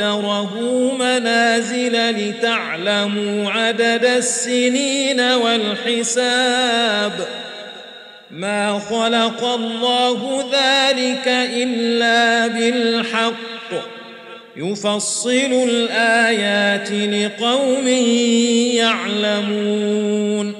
وقدره منازل لتعلموا عدد السنين والحساب. ما خلق الله ذلك إلا بالحق. يفصل الآيات لقوم يعلمون.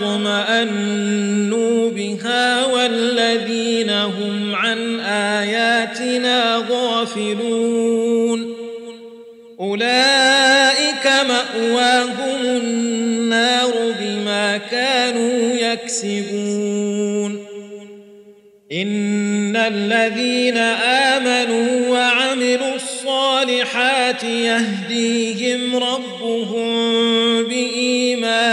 الدنيا واطمأنوا بها والذين هم عن آياتنا غافلون. أولئك مأواهم النار بما كانوا يكسبون. إن الذين آمنوا وعملوا الصالحات يهديهم ربهم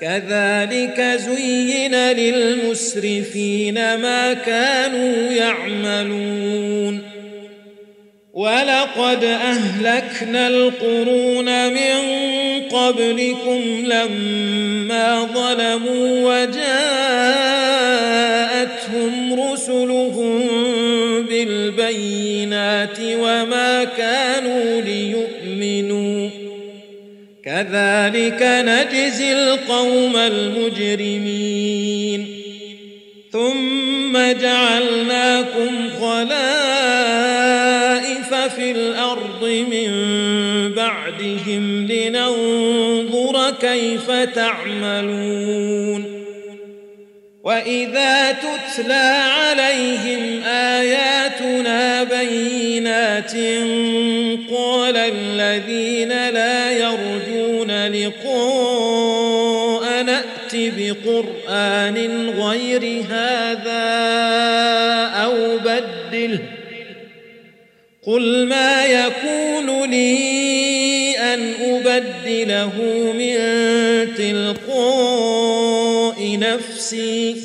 كذلك زين للمسرفين ما كانوا يعملون. ولقد أهلكنا القرون من قبلكم لما ظلموا وجاءتهم رسلهم بالبينات وما كانوا كذلك نجزي القوم المجرمين. ثم جعلناكم خلائف في الأرض من بعدهم لننظر كيف تعملون. وإذا تتلى عليهم آياتنا بينات قال الذين لا يرجون لقاء نات بقران غير هذا أو بدله قل ما يكون لي ان ابدله من تلقاء نفسي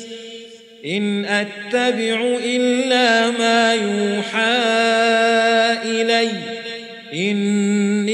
ان اتبع الا ما يوحى الي اني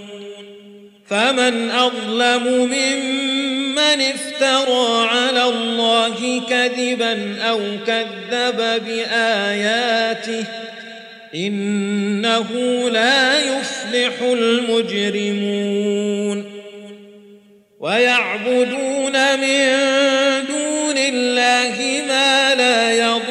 فمن أظلم ممن افترى على الله كذبا أو كذب بآياته إنه لا يفلح المجرمون. ويعبدون من دون الله ما لا يضرهم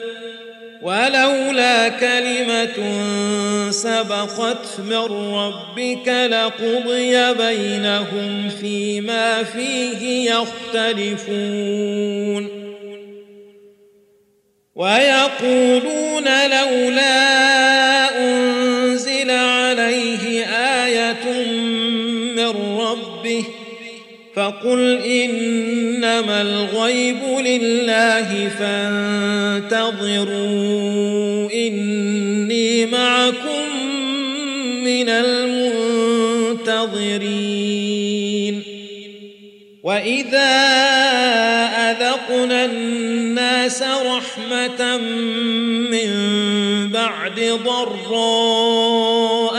ولولا كلمة سبقت من ربك لقضي بينهم فيما فيه يختلفون. ويقولون لولا انزل فقل إنما الغيب لله فانتظروا إني معكم من المنتظرين. وإذا أذقنا الناس رحمة من بعد ضراء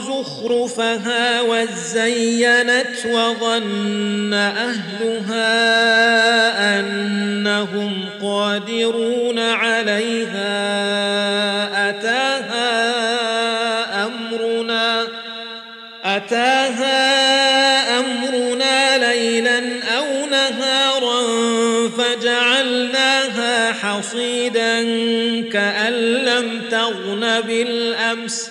زخرفها وزينت وظن أهلها أنهم قادرون عليها أتاها أمرنا أتاها أمرنا ليلا أو نهارا فجعلناها حصيدا كأن لم تغن بالأمس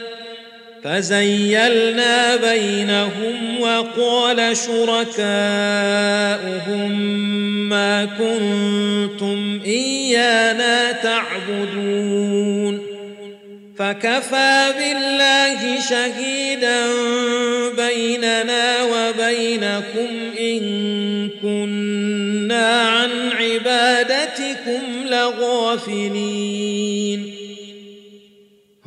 فزيلنا بينهم وقال شركاؤهم ما كنتم إيانا تعبدون. فكفى بالله شهيدا بيننا وبينكم إن كنا عن عبادتكم لغافلين.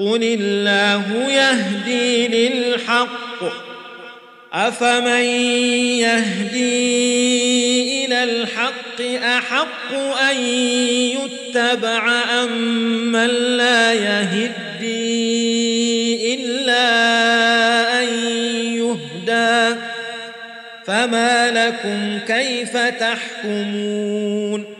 قل الله يهدي للحق. أفمن يهدي إلى الحق أحق أن يتبع أم من لا يهدي إلا أن يهدى؟ فما لكم كيف تحكمون؟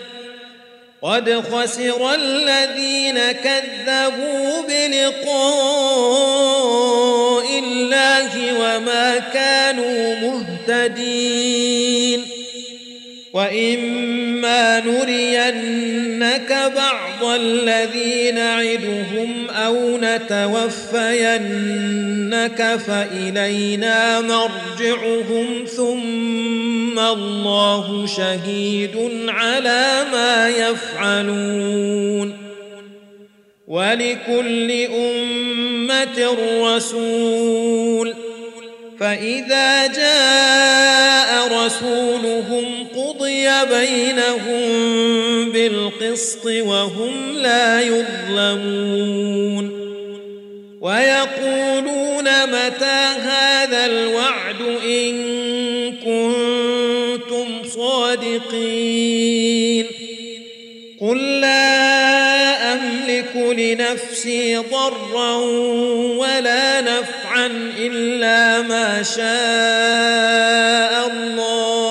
قد خسر الذين كذبوا بلقاء الله وما كانوا مهتدين وإما نرينك بعض الذي نعدهم أو نتوفينك فإلينا مرجعهم ثم الله شهيد على ما يفعلون. ولكل أمة رسول. فإذا جاء رسولهم قضي بينهم بالقسط وهم لا يظلمون. ويقولون متى هذا الوعد إن كنتم صادقين. قل لا أملك لنفسي ضرا ولا نفعا إلا ما شاء الله.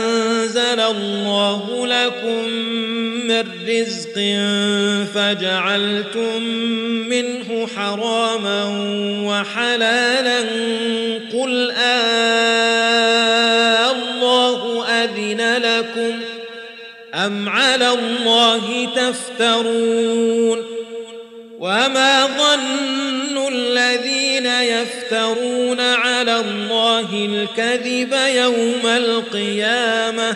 أنزل الله لكم من رزق فجعلتم منه حراما وحلالا قل آه الله أذن لكم أم على الله تفترون وما ظن الذين يفترون على الله الكذب يوم القيامة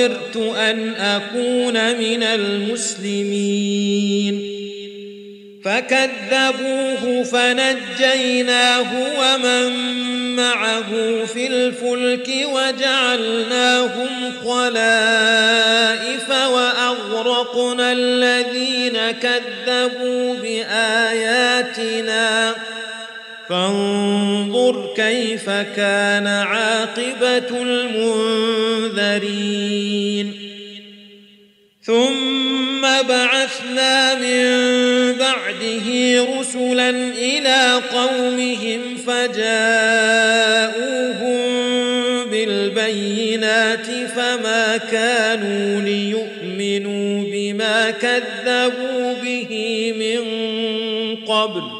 وامرت أن أكون من المسلمين. فكذبوه فنجيناه ومن معه في الفلك وجعلناهم خلائف وأغرقنا الذين كذبوا بآياتنا. فانظر كيف كان عاقبة المنذرين. ثم بعثنا من بعده رسلا إلى قومهم فجاءوهم بالبينات فما كانوا ليؤمنوا بما كذبوا به من قبل.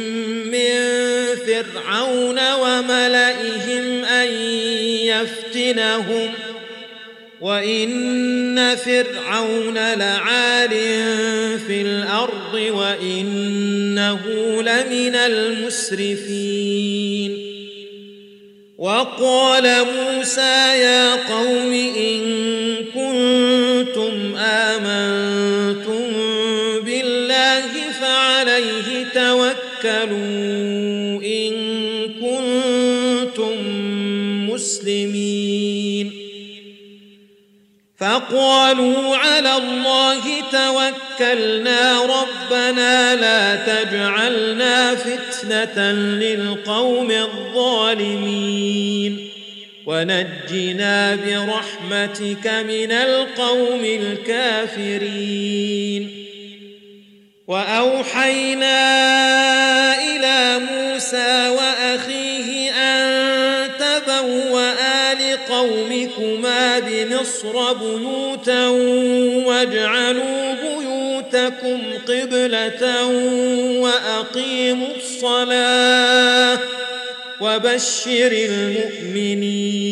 يفتنهم وإن فرعون لعال في الأرض وإنه لمن المسرفين وقال موسى يا قوم إن فقالوا على الله توكلنا ربنا لا تجعلنا فتنة للقوم الظالمين ونجنا برحمتك من القوم الكافرين وأوحينا إلى موسى وأخيه لقومكما بمصر بيوتا واجعلوا بيوتكم قبلة وأقيموا الصلاة وبشر المؤمنين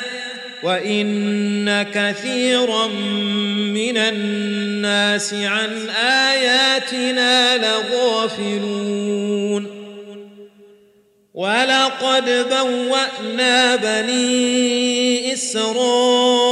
وان كثيرا من الناس عن اياتنا لغافلون ولقد بوانا بني اسرائيل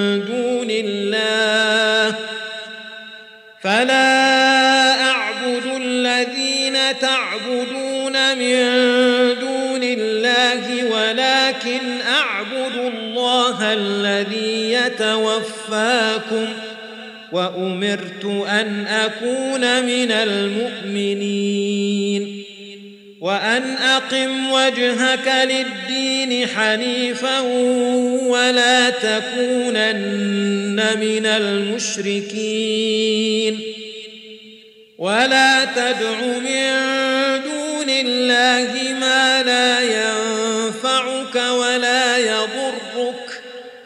الذي يتوفاكم وأمرت أن أكون من المؤمنين وأن أقم وجهك للدين حنيفا ولا تكونن من المشركين ولا تدع من دون بالله ما لا ينفعك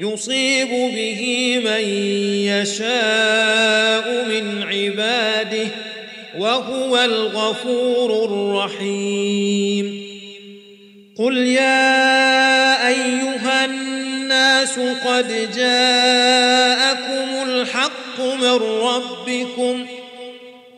يصيب به من يشاء من عباده وهو الغفور الرحيم. قل يا أيها الناس قد جاءكم الحق من ربكم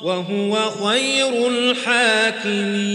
وهو خير الحاكمين.